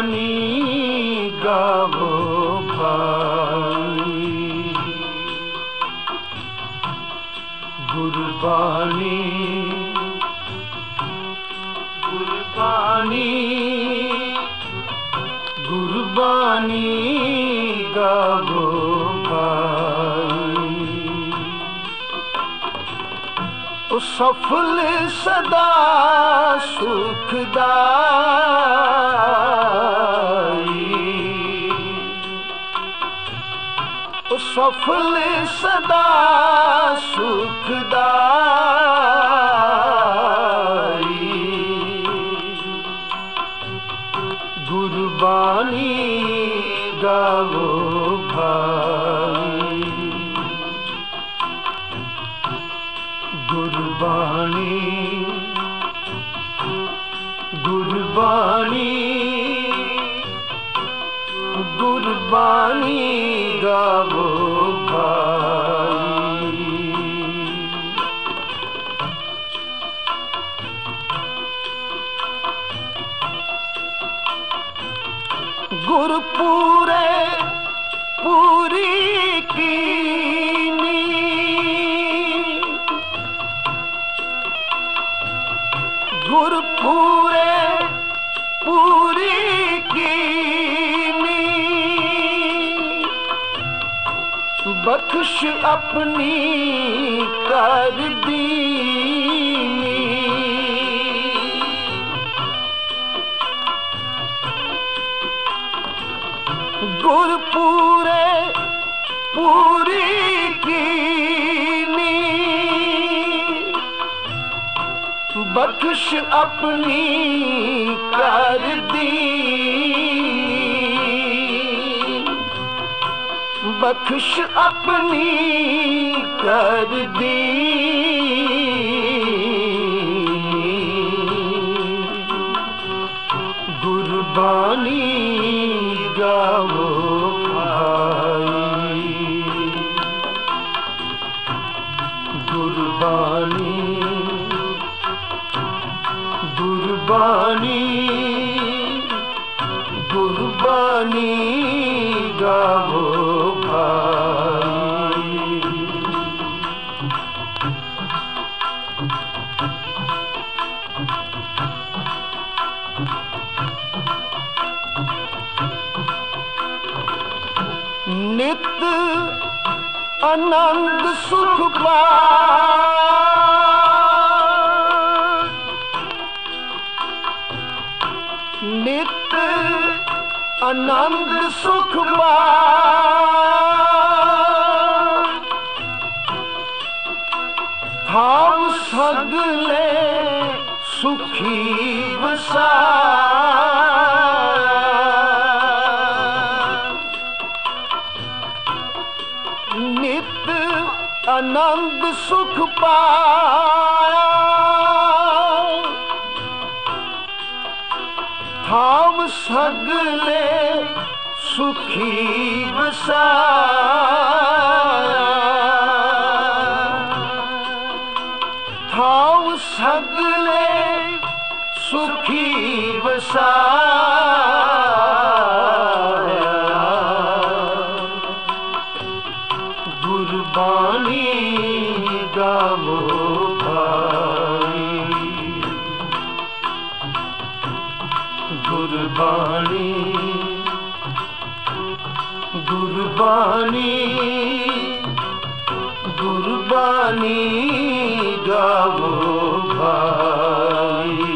ਗੁਰਬਾਣੀ ਗਾਵੋ ਭਾਈ। ਗੁਰਬਾਣੀ ਗੁਰਬਾਣੀ ਗੁਰਬਾਣੀ ਗਾਵੋ ਭਾਈ। ਉਹ ਸਫਲ ਸਦਾ ਸਫਲ ਸਦਾ ਸੁਖਦਾਈ। ਗੁਰਬਾਣੀ ਗਾਵੋ ਭਾਈ। ਗੁਰਬਾਣੀ ਗੁਰਬਾਣੀ ਗੁਰਬਾਣੀ ਗਾਵੋ ਗੁਰਪੂਰੇ ਬਖਸ਼ ਆਪਣੀ ਕਰਦੀ ਦੀਨੀ ਗੁਰਪੂਰੇ ਪੂਰੀ ਕੀਨੀ ਬਖਸ਼ ਆਪਣੀ ਕਰਦੀ ਬਖਸ਼ ਆਪਣੀ ਕਰ ਦੀ। ਗੁਰਬਾਣੀ ਗਾਵੋ। ਨਿਤ ਆਨੰਦ ਸੁਖ ਪਾ ਥਾਮ ਸਗਲੇ ਸੁਖੀ ਵਸਾ ਸੁਖ ਪਾਇਆ। ਥਾਮ ਸਗਲੇ ਸੁਖੀ ਵਸਾਇਆ। ਥਾਮ ਸਗਲੇ ਸੁਖੀ ਵਸਾਇਆ। ਗੁਰਬਾਣੀ ਗੁਰਬਾਣੀ ਗੁਰਬਾਣੀ ਗਾਵੋ ਭਾਈ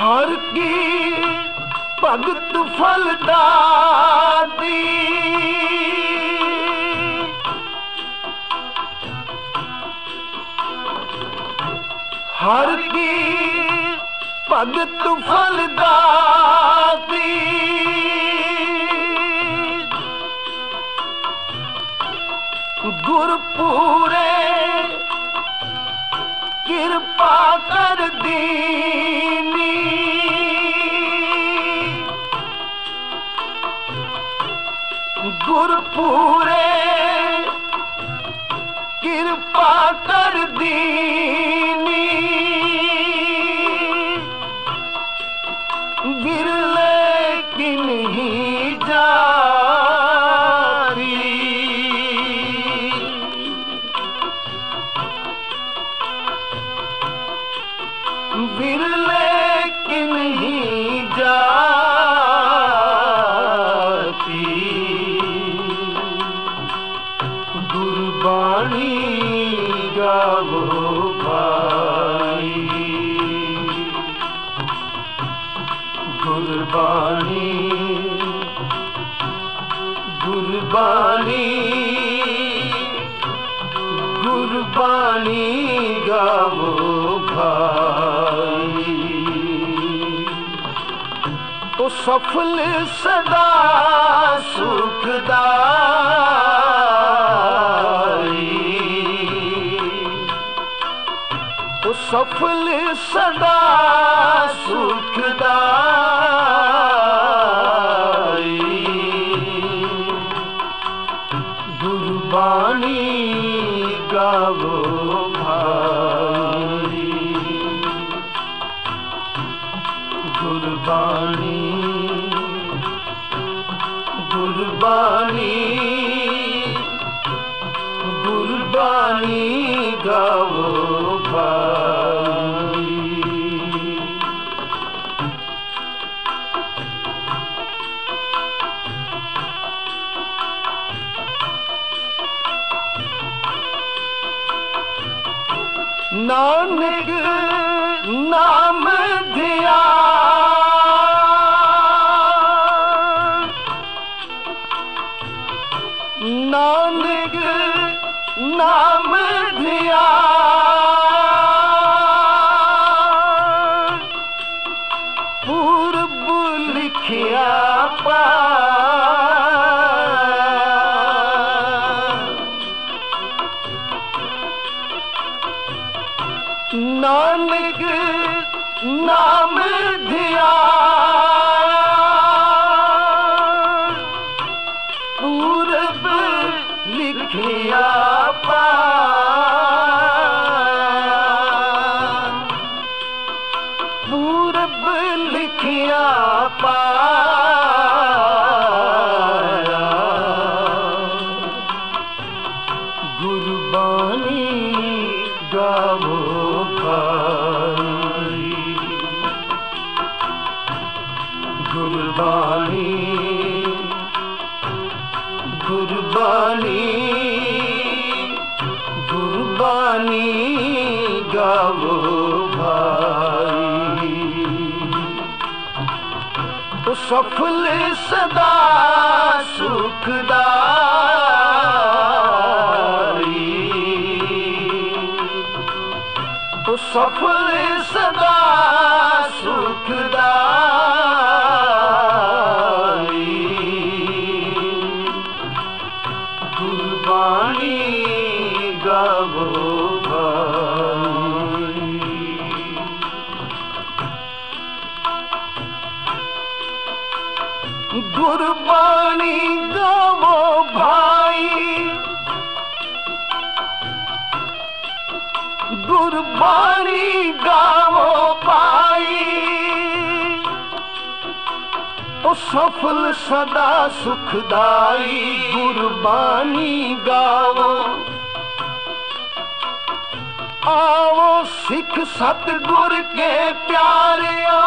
ਹਰ ਕੀ ਭਗਤ ਫਲ ਦਾਤੀ ਹਰ ਕੀ ਭਗਤ ਫਲ ਦਾਤੀ। ਗੁਰਪੂਰੇ ਕਿਰਪਾ ਕਰ ਦੀਨੀ। ਗੁਰਪੂਰੇ ਕਿਰਪਾ ਕਰ ਦੀਨੀ। ಸ್ವಾಮೀ ਗੁਰਬਾਣੀ ਗੁਰਬਾਣੀ ਗੁਰਬਾਣੀ ਗਾਵੋ ਭਾਈ। ਤੋ ਸਫਲ ਸਦਾ ਸੁਖਦਾ ਤੋ ਸਦਾ ਸੁਖਦਾਈ ਗੁਰਬਾਣੀ ਗਾਵੋ ਭਾਈ ਗੁਰਬਾਣੀ ਗੁਰਬਾਣੀ ਗੁਰਬਾਣੀ ਗਾ ਨਾਨਕ ਨਾਮ ਧਿਆ। ਨਾਨਕ ਨਾਮ ਧਿਆ। फुलिस सुखदा ਸਫਲ ਸਦਾ ਸੁਖਦਾਈ ਗੁਰਬਾਣੀ ਗਾਵੋ। ਆਵੋ ਸਿੱਖ ਸਤਿਗੁਰ ਕੇ ਪਿਆਰਿਓ।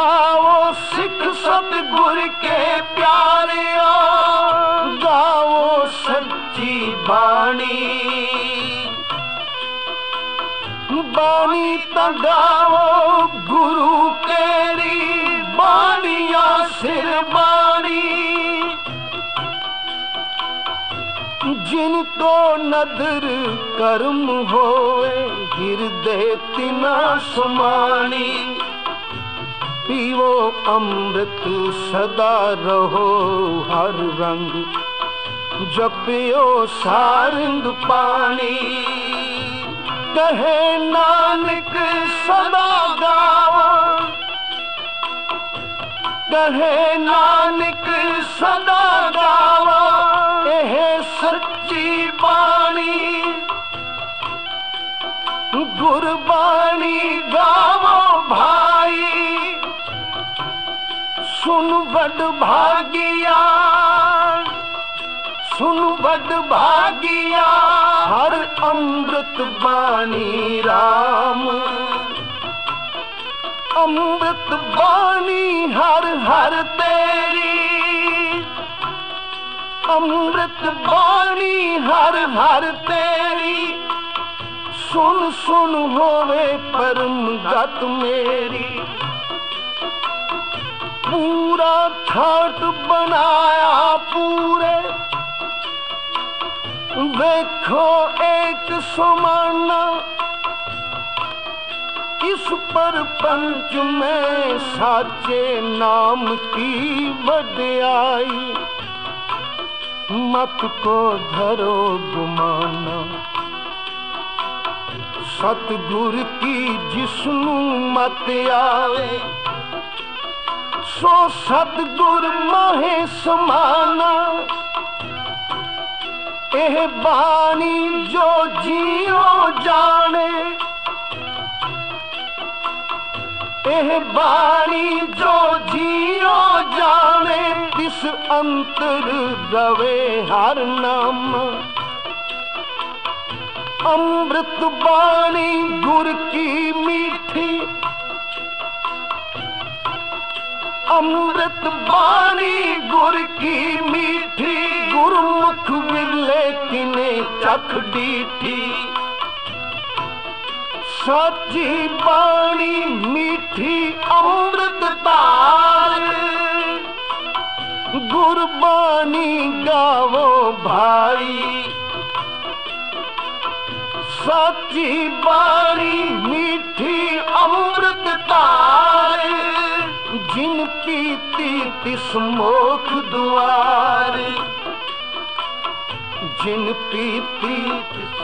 ਆਵੋ ਸਿੱਖ ਸਤਿਗੁਰ ਕੇ ਪਿਆਰਿਆ ਗਾਵੋ ਸੱਚੀ ਬਾਣੀ। ਬਾਣੀ ਤਾਂ ਗੁਰੂ ਤੇਰੀ ਬਾਣੀਆਂ ਸਿਰ ਬਾਣੀ। ਜਿਨ ਕੋ ਨਦਰ ਕਰਮ ਹੋਏ ਹਿਰਦੇ ਤਿਨਾ ਸਮਾਣੀ। ਪੀਵੋ ਅੰਮ੍ਰਿਤ ਸਦਾ ਰਹੋ ਹਰ ਰੰਗ, ਜਪਿਓ ਸਾਰੰਗ ਪਾਣੀ। ਕਹੇ ਨਾਨਕ ਸਦਾ ਗਾਵਾਂ। ਕਹੇ ਨਾਨਕ ਸਦਾ ਗਾਵਾਂ। ਇਹ ਸੱਚੀ ਬਾਣੀ, ਗੁਰਬਾਣੀ ਗਾਵੋ ਭਾਈ। ਸੁਣ ਵੱਡ ਭਾਗਿਆ। ਸੁਨ ਵੱਡ ਭਾਗਿਆ, ਹਰ ਅੰਮ੍ਰਿਤ ਬਾਣੀ RAM ਅੰਮ੍ਰਿਤ ਬਾਣੀ ਹਰ ਹਰ ਤੇਰੀ। ਅੰਮ੍ਰਿਤ ਬਾਣੀ ਹਰ ਹਰ ਤੇਰੀ। ਸੁਨ ਸੁਨ ਹੋਵੇ ਪਰਮ ਗਤ ਮੇਰੀ। ਪੂਰਾ ਠਾਟ ਬਣਾਇਆ ਪੂਰੇ ਵੇਖੋ ਇੱਕ ਸਮਾਨਾ। ਇਸ ਪਰ ਪੰਚ ਮੈਂ ਸਾਚੇ ਨਾਮ ਕੀ ਵਡਿਆਈ। ਮਤ ਕੋ ਧਰੋ ਗੁਮਾਨਾ। ਸਤਗੁਰ ਕੀ ਜਿਸਨੂੰ ਮਤ ਆਵੇ, ਸੋ ਸਤਗੁਰ ਮਹੇ ਸਮਾਨਾ। ਇਹ ਬਾਣੀ ਜੋ ਜੀਓ ਜਾਣੇ, ਇਹ ਬਾਣੀ ਜੋ ਜੀਓ ਜਾਣੇ, ਇਸ ਅੰਤਰ ਰਵੇ ਹਰ ਨਾਮ। ਅੰਮ੍ਰਿਤ ਬਾਣੀ ਗੁਰ ਕੀ ਮੀਠੀ, ਅੰਮ੍ਰਿਤ ਬਾਣੀ ਕਿਨੇ ਚਖ ਡੀਠੀ ਸਾਚੀ ਬਾਣੀ ਮੀਠੀ ਅੰਮ੍ਰਿਤ ਧਾਰ ਗੁਰਬਾਣੀ ਗਾਵੋ ਭਾਈ। ਸਾਚੀ ਬਾਣੀ ਮੀਠੀ ਅੰਮ੍ਰਿਤ ਧਾਰ ਜਿਨ ਪੀਤੀ ਤਿਸ ਮੋਖ ਦੁਆਰ ਜਿਨ ਪੀਤੀ ਤਿਸ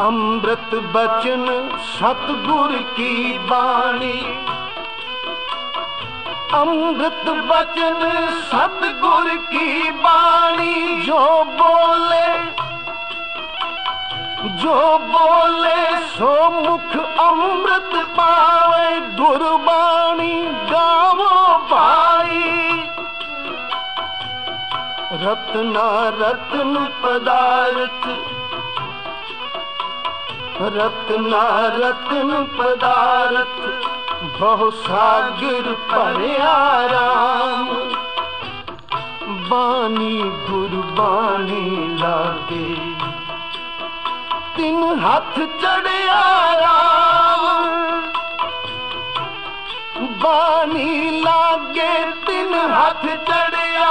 ਅੰਮ੍ਰਿਤ ਬਚਨ ਸਤਗੁਰ ਕੀ ਬਾਣੀ ਅੰਮ੍ਰਿਤ ਬਚਨ ਸਤਗੁਰ ਕੀ ਬਾਣੀ ਜੋ ਬੋਲੇ ਜੋ ਬੋਲੇ ਸੋ ਮੁਖ ਅੰਮ੍ਰਿਤ ਪਾਵੇ ਗੁਰਬਾਣੀ ਗਾਵੋ ਭਾਈ ਰਤਨਾ ਰਤਨ ਪਦਾਰਥ ਰਤਨਾ ਰਤਨ ਪਦਾਰਥ ਬਹੁ ਸਾਗਰ ਭਰਿਆ ਰਾਮ ਬਾਣੀ ਗੁਰਬਾਣੀ ਲਾਗੇ ਤਿੰਨ ਹੱਥ ਚੜਿਆ ਰਾਮ ਬਾਣੀ ਲਾਗੇ ਤਿੰਨ ਹੱਥ ਚੜਿਆ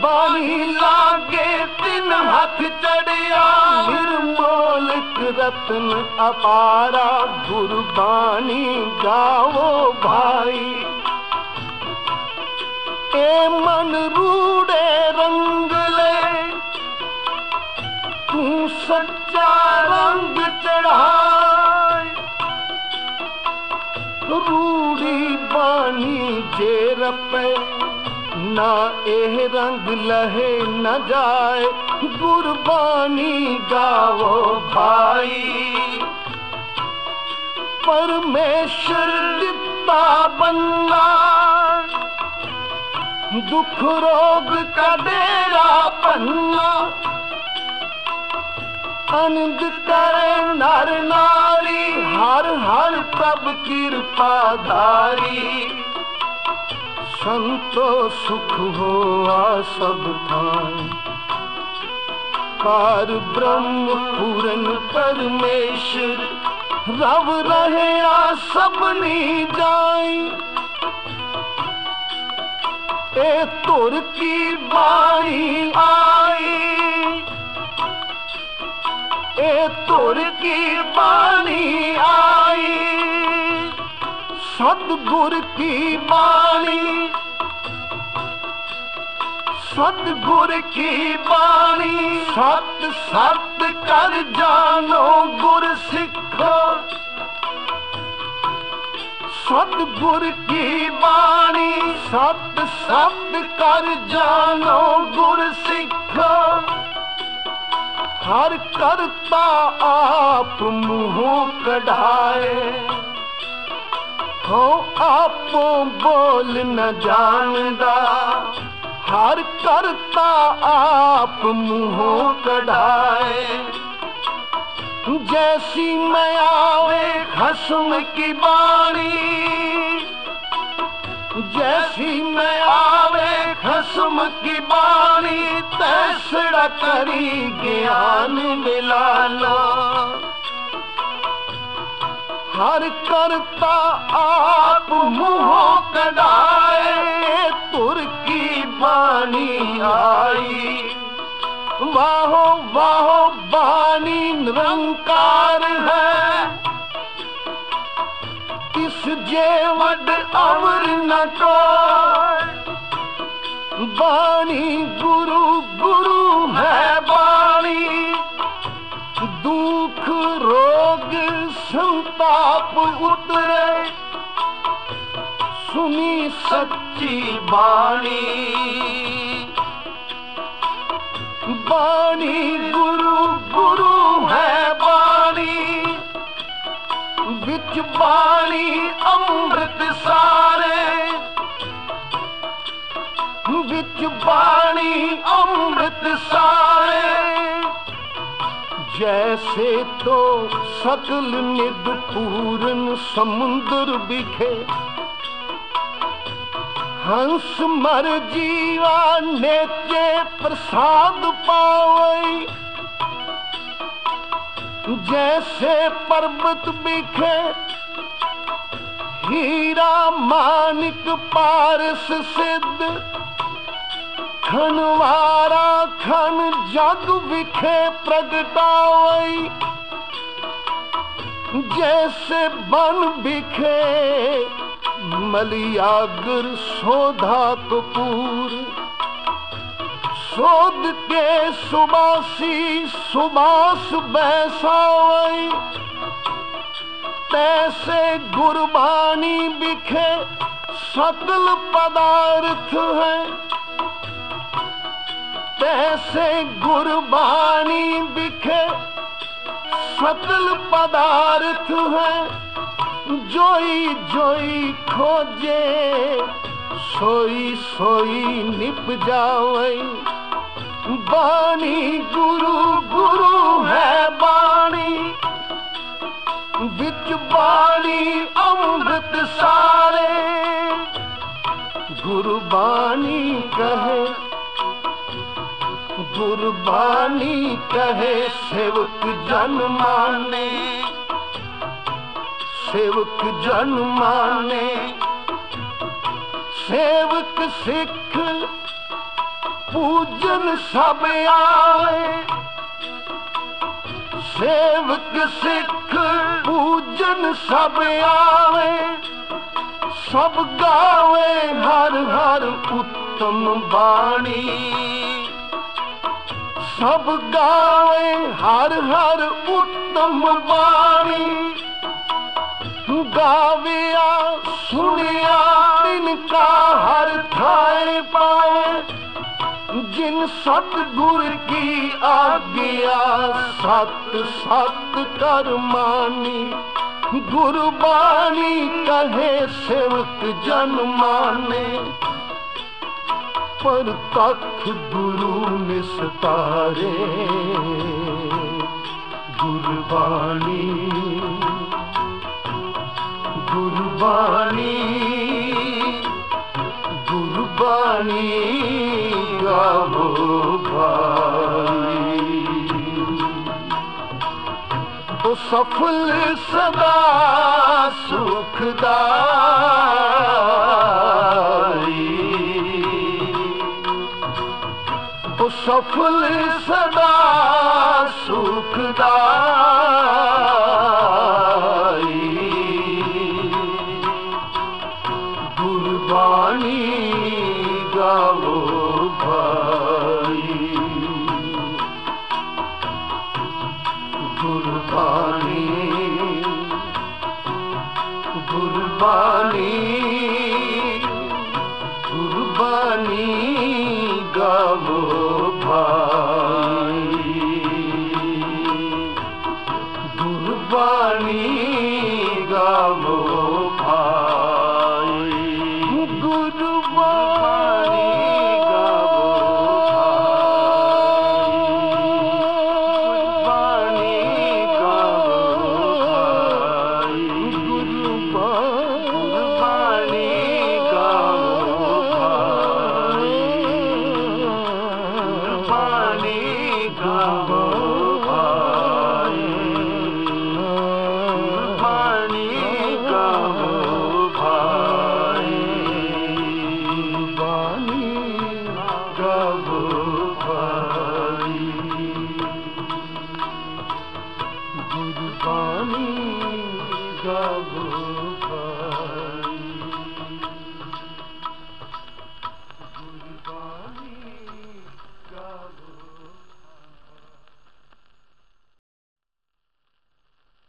ਬਾਣੀ ਲਾਗੇ ਤਿੰਨ ਹੱਥ ਚੜਿਆ। ਨਿਰਮੋਲਕ ਰਤਨ ਅਪਾਰਾ, ਗੁਰਬਾਣੀ ਗਾਵੋ ਭਾਈ। ਏ ਮਨ ਰੂੜੇ ਰੰਗ ਲੈ ਤੂੰ ਸੱਚਾ ਰੰਗ ਚੜਾਏ ਰੂੜੀ ਬਾਣੀ ਜੇ ਰਪੇ ਨਾ ਇਹ ਰੰਗ ਲਹੇ ਨਾ ਜਾਏ, ਗੁਰਬਾਣੀ ਗਾਵੋ ਭਾਈ। ਪਰਮੇਸ਼ਰ ਦਿੱਤਾ ਬੰਦਾ ਦੁੱਖ ਰੋਗ ਕਦੇਰਾ ਪੰਨਾ। ਅਨੰਦ ਕਰੇ ਨਰ ਨਾਰੀ, ਹਰ ਹਰ ਪ੍ਰਭ ਕਿਰਪਾ ਧਾਰੀ। ਸੰਤੋ ਸੁਖ ਹੋਆ ਸਭ ਥਾਂ। ਪਾਰ ਬ੍ਰਹਮ ਪੂਰਨ ਪਰਮੇਸ਼ਰ, ਰਵ ਰਹਿਆ ਸਭਨੀ ਜਾਈ। ਇਹ ਧੁਰ ਕੀ ਬਾਣੀ ਆਈ? ਏ ਤੁਰ ਕੀ ਬਾਣੀ ਆਈ? ਸਤਗੁਰ ਕੀ ਬਾਣੀ? ਸਤਿਗੁਰ ਕੀ ਬਾਣੀ? ਸਤ ਸਤ ਕਰ ਜਾਣੋ ਗੁਰ ਸਿੱਖੋ। ਸਤਿਗੁਰ ਕੀ ਬਾਣੀ? ਸਤ ਸਤ ਕਰ ਜਾਣੋ ਗੁਰ ਸਿੱਖੋ। ਹਰ ਕਰਤਾ ਆਪ ਮੂੰਹੋਂ ਕਢਾਏ। ਹੋ ਆਪੋਂ ਬੋਲ ਨ ਜਾਣਦਾ। ਹਰ ਕਰਤਾ ਆਪ ਮੂੰਹੋਂ ਕਢਾਏ। ਜੈਸੀ ਮੈਂ ਆਵੇ ਖਸਮ ਕੀ ਬਾਣੀ। ਜੈਸੀ ਮੈਂ ਆਵੇ ਖਸਮ ਕੀ ਬਾਣੀ। ਤੈਸੜਾ ਕਰੀ ਗਿਆਨ ਮਿਲਾ ਲੋ ਹਰ ਕਰਤਾ ਆਪ ਮੂੰਹੋਂ ਕਢਾਏ ਤੁਰ ਕੀ ਬਾਣੀ ਆਈ? ਵਾਹੋ ਵਾਹੋ, ਬਾਣੀ ਨਿਰੰਕਾਰ ਹੈ। ਇਸ ਜੇ ਵੱਡ ਅਮਰ ਨ ਕੋਈ ਬਾਣੀ ਗੁਰੂ ਗੁਰੂ ਹੈ ਬਾਣੀ। ਦੁੱਖ, ਰੋਗ ਸੰਤਾਪ ਉਤਰੇ ਸੁਣੀ ਸੱਚੀ ਬਾਣੀ ਬਾਣੀ ਗੁਰੂ ਗੁਰੂ ਹੈ ਬਾਣੀ ਵਿੱਚ ਬਾਣੀ ਅੰਮ੍ਰਿਤ ਸਾਰੇ ਵਿੱਚ ਬਾਣੀ ਅੰਮ੍ਰਿਤ ਸਾਰੇ जैसे तो सकल निद पूरन समुद्र बिखे हंस मर जीवा नेचे प्रसाद पावई जैसे पर्वत बिखे हीरा मानिक पारस सिद्ध ਖਨਵਾਰਾ ਖਨ ਜਗ ਵਿਖੇ ਪ੍ਰਗਟਾਵਈ ਜੈਸੇ ਬਨ ਵਿਖੇ ਮਲਿਆਗਰ ਸੋਧਾ ਕਪੂਰ। ਸੋਧ ਕੇ ਸੁਬਾਸੀ ਸੁਬਾਸ ਬੈਸਾਵਈ ਤੈਸੇ ਗੁਰਬਾਣੀ ਵਿਖੇ ਸਤਲ ਪਦਾਰਥ ਹੈ। ਤੈਸੇ ਗੁਰਬਾਣੀ ਵਿਖੇ ਸਕਲ ਪਦਾਰਥ ਹੈ ਜੋਈ ਜੋਈ ਖੋਜੇ ਸੋਈ ਸੋਈ ਨਿਪ ਜਾਵਈ ਬਾਣੀ ਗੁਰੂ ਗੁਰੂ ਹੈ ਬਾਣੀ ਵਿੱਚ ਬਾਣੀ ਅੰਮ੍ਰਿਤ ਸਾਰੇ ਗੁਰਬਾਣੀ ਕਹੇ ਗੁਰਬਾਣੀ ਕਹੇ ਸੇਵਕ ਜਨ ਮਾਨੇ, ਸੇਵਕ ਜਨ ਮਾਨੇ। ਸੇਵਕ ਸਿੱਖ ਪੂਜਨ ਸਭ ਆਏ, ਸੇਵਕ ਸਿੱਖ ਪੂਜਨ ਸਭ ਆਵੇ ਸਭ ਗਾਵੇ ਹਰ ਹਰ ਉੱਤਮ ਬਾਣੀ। ਸਭ ਗਾਵੇ ਹਰ ਹਰ ਉਤਮ ਬਾਣੀ। ਗਾਵਿਆ ਸੁਣਿਆ ਤਿਨ ਕਾ ਹਰ ਥਾਏ ਪਾਵੇ। ਜਿਨ ਸਤ ਗੁਰ ਕੀ ਆਗਿਆ, ਸਤ ਸਤ ਕਰ ਮਾਨੀ। ਗੁਰਬਾਣੀ ਕਹੇ ਸੇਵਕ ਜਨ ਮਾਨੇ। ਪਰ ਤਖ ਗੁਰੂ ਨਿਸਤਾਰੇ ਗੁਰਬਾਣੀ ਗੁਰਬਾਣੀ ਗੁਰਬਾਣੀ ਗਾਵੋ ਭਾਈ ਉਹ ਸਫਲ ਸਦਾ ਸੁਖਦਾਈ ਸਫਲ ਸਦਾ ਸੁਖਦਾਈ ਗੁਰਬਾਣੀ ਗਾਵੋ ਭਾਈ। ਗੁਰਬਾਣੀ ਗੁਰਬਾਣੀ